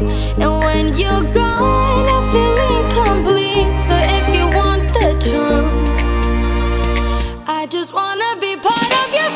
And when you're gone, I feel incomplete. So if you want the truth I just wanna be part of your